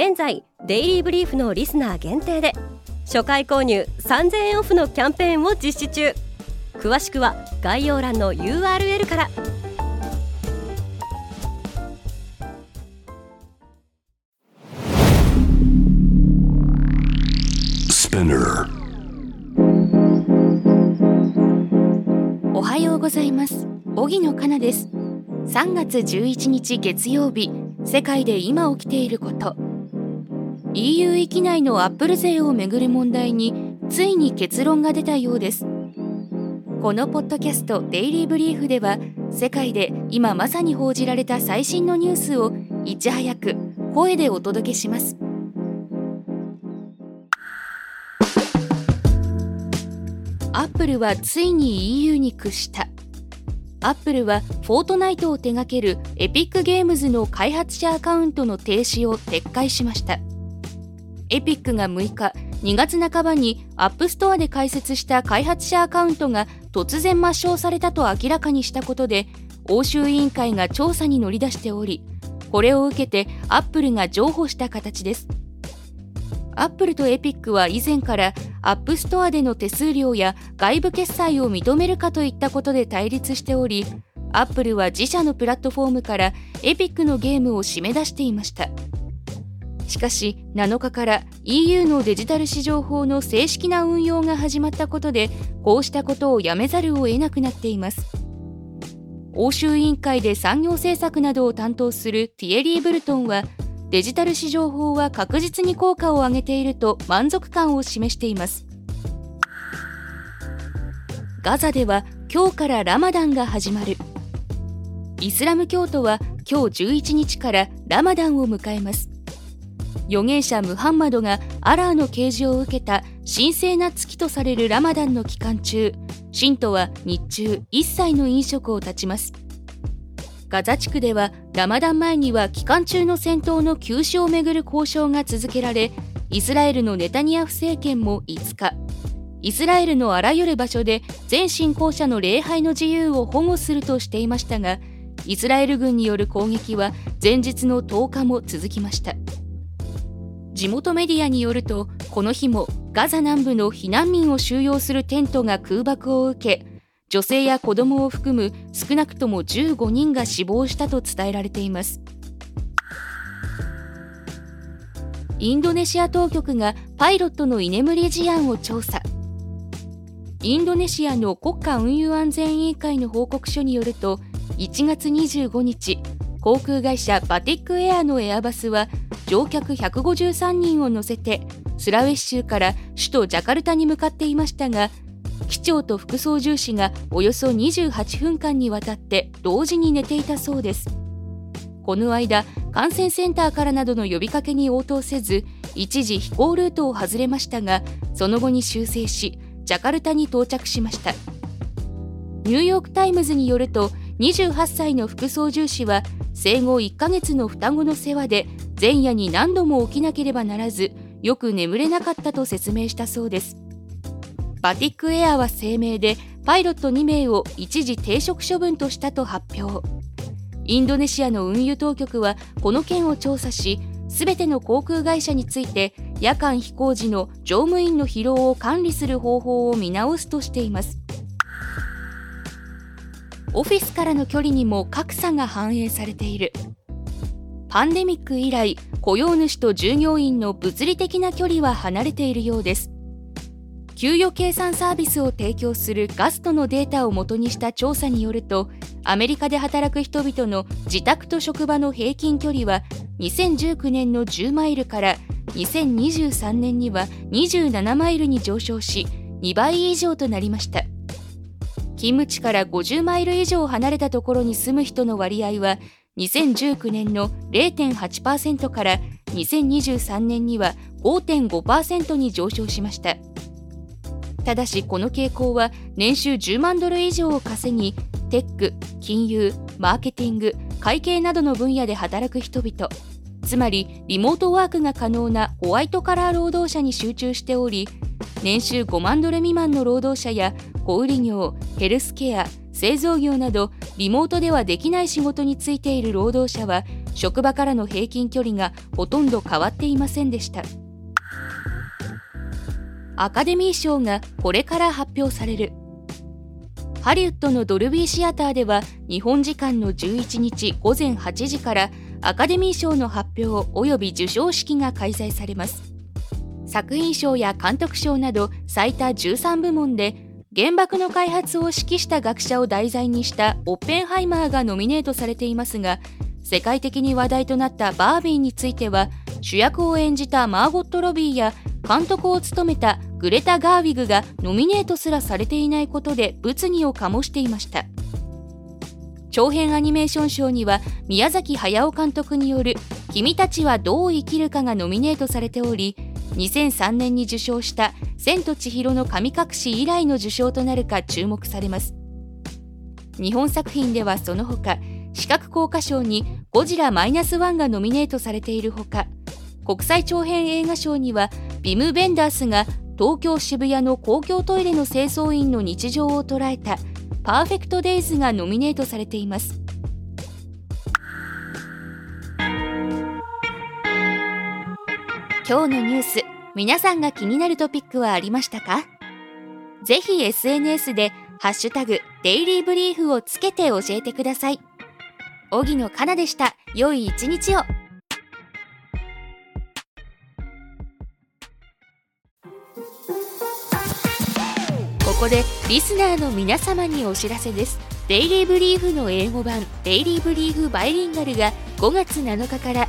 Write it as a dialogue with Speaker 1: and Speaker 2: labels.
Speaker 1: 現在デイリーブリーフのリスナー限定で初回購入3000円オフのキャンペーンを実施中。詳しくは概要欄の URL から。
Speaker 2: おはようございます。荻野かなです。3月11日月曜日世界で今起きていること EU 域内のアップル税をめぐる問題についに結論が出たようです。このポッドキャスト「デイリー・ブリーフ」では世界で今まさに報じられた最新のニュースをいち早く声でお届けします。アップルはついに EU に屈した。アップルはフォートナイトを手掛けるエピックゲームズの開発者アカウントの停止を撤回しました。エピックが6日2月半ばにアップストアで開設した開発者アカウントが突然抹消されたと明らかにしたことで欧州委員会が調査に乗り出しておりこれを受けてアップルが譲歩した形です。アップルとエピックは以前からアップストアでの手数料や外部決済を認めるかといったことで対立しておりアップルは自社のプラットフォームからエピックのゲームを締め出していました。しかし7日から EU のデジタル市場法の正式な運用が始まったことでこうしたことをやめざるを得なくなっています。欧州委員会で産業政策などを担当するティエリー・ブルトンはデジタル市場法は確実に効果を上げていると満足感を示しています。ガザでは今日からラマダンが始まる。イスラム教徒は今日11日からラマダンを迎えます。預言者ムハンマドがアラーの啓示を受けた神聖な月とされるラマダンの期間中信徒は日中一切の飲食を断ちます。ガザ地区ではラマダン前には期間中の戦闘の休止をめぐる交渉が続けられイスラエルのネタニヤフ政権も5日イスラエルのあらゆる場所で全信仰者の礼拝の自由を保護するとしていましたがイスラエル軍による攻撃は前日の10日も続きました。地元メディアによるとこの日もガザ南部の避難民を収容するテントが空爆を受け女性や子供を含む少なくとも15人が死亡したと伝えられています。インドネシア当局がパイロットの居眠り事案を調査。インドネシアの国家運輸安全委員会の報告書によると1月25日航空会社バティックエアのエアバスは乗客153人を乗せてスラウェシ州から首都ジャカルタに向かっていましたが機長と副操縦士がおよそ28分間にわたって同時に寝ていたそうです。この間感染センターからなどの呼びかけに応答せず一時飛行ルートを外れましたがその後に修正しジャカルタに到着しました。ニューヨーク・タイムズによると28歳の副操縦士は生後1ヶ月の双子の世話で前夜に何度も起きなければならずよく眠れなかったと説明したそうです。バティックエアは声明でパイロット2名を一時停職処分としたと発表。インドネシアの運輸当局はこの件を調査しすべての航空会社について夜間飛行時の乗務員の疲労を管理する方法を見直すとしています。オフィスからの距離にも格差が反映されている。パンデミック以来雇用主と従業員の物理的な距離は離れているようです。給与計算サービスを提供するガストのデータをもとにした調査によるとアメリカで働く人々の自宅と職場の平均距離は2019年の10マイルから2023年には27マイルに上昇し2倍以上となりました。勤務地から50マイル以上離れたところに住む人の割合は2019年の0.8%から2023年には5.5%に上昇しました。ただしこの傾向は年収10万ドル以上を稼ぎテック金融マーケティング会計などの分野で働く人々つまりリモートワークが可能なホワイトカラー労働者に集中しており年収5万ドル未満の労働者や小売業ヘルスケア製造業などリモートではできない仕事に就いている労働者は職場からの平均距離がほとんど変わっていませんでした。アカデミー賞がこれから発表される。ハリウッドのドルビーシアターでは日本時間の11日午前8時からアカデミー賞の発表及び授賞式が開催されます。作品賞や監督賞など最多13部門で原爆の開発を指揮した学者を題材にしたオッペンハイマーがノミネートされていますが世界的に話題となったバービーについては主役を演じたマーゴット・ロビーや監督を務めたグレタ・ガーウィグがノミネートすらされていないことで物議を醸していました。長編アニメーション賞には宮崎駿監督による「君たちはどう生きるか」がノミネートされており2003年に受賞した「千と千尋の神隠し」以来の受賞となるか注目されます。日本作品ではその他視覚効果賞に「ゴジラマイナスワンがノミネートされているほか国際長編映画賞にはビム・ベンダースが東京渋谷の公共トイレの清掃員の日常を捉えた「パーフェクト・デイズ」がノミネートされています。今日のニュース皆さんが気になるトピックはありましたか？ぜひ SNS で「ハッシュタグデイリーブリーフ」をつけて教えてください。荻野かなでした。良い一日を。ここでリスナーの皆様にお知らせです。デイリーブリーフの英語版デイリーブリーフバイリンガルが5月7日から